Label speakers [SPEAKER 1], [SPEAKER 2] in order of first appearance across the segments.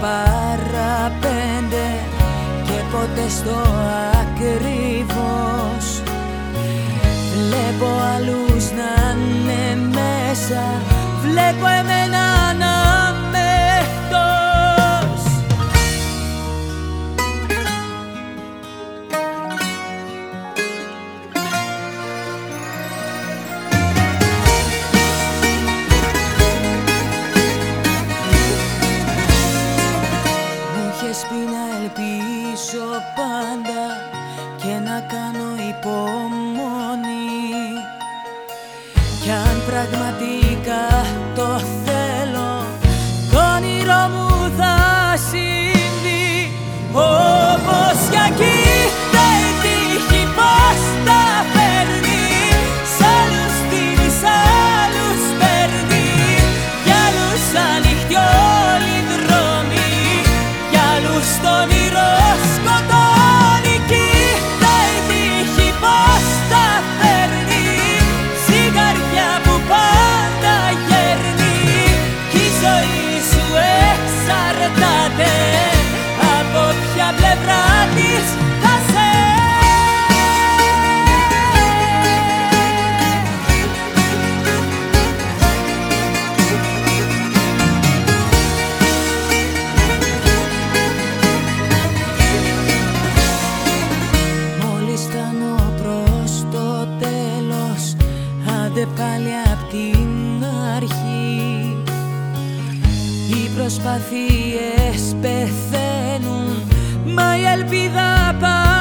[SPEAKER 1] παραπέντε και ποτέ στο ακριβώς. Βλέπω άλλους να είναι μέσα Βλέπω εμένα στο όνειρο σκοτώνει κοιτάει τύχη πως τα φέρνει. Στην που πάντα γέρνει κι η ζωή σου εξαρτάται από ποια πλευρά πάλι απ' την αρχή. Οι προσπαθίες πεθαίνουν Μα η ελπίδα πάντα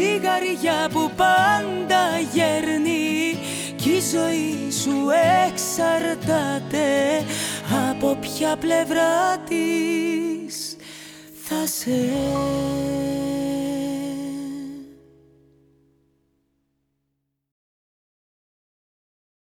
[SPEAKER 1] ζυγαριά που πάντα γέρνει κι η ζωή σου εξαρτάται από ποια πλευρά της θα σε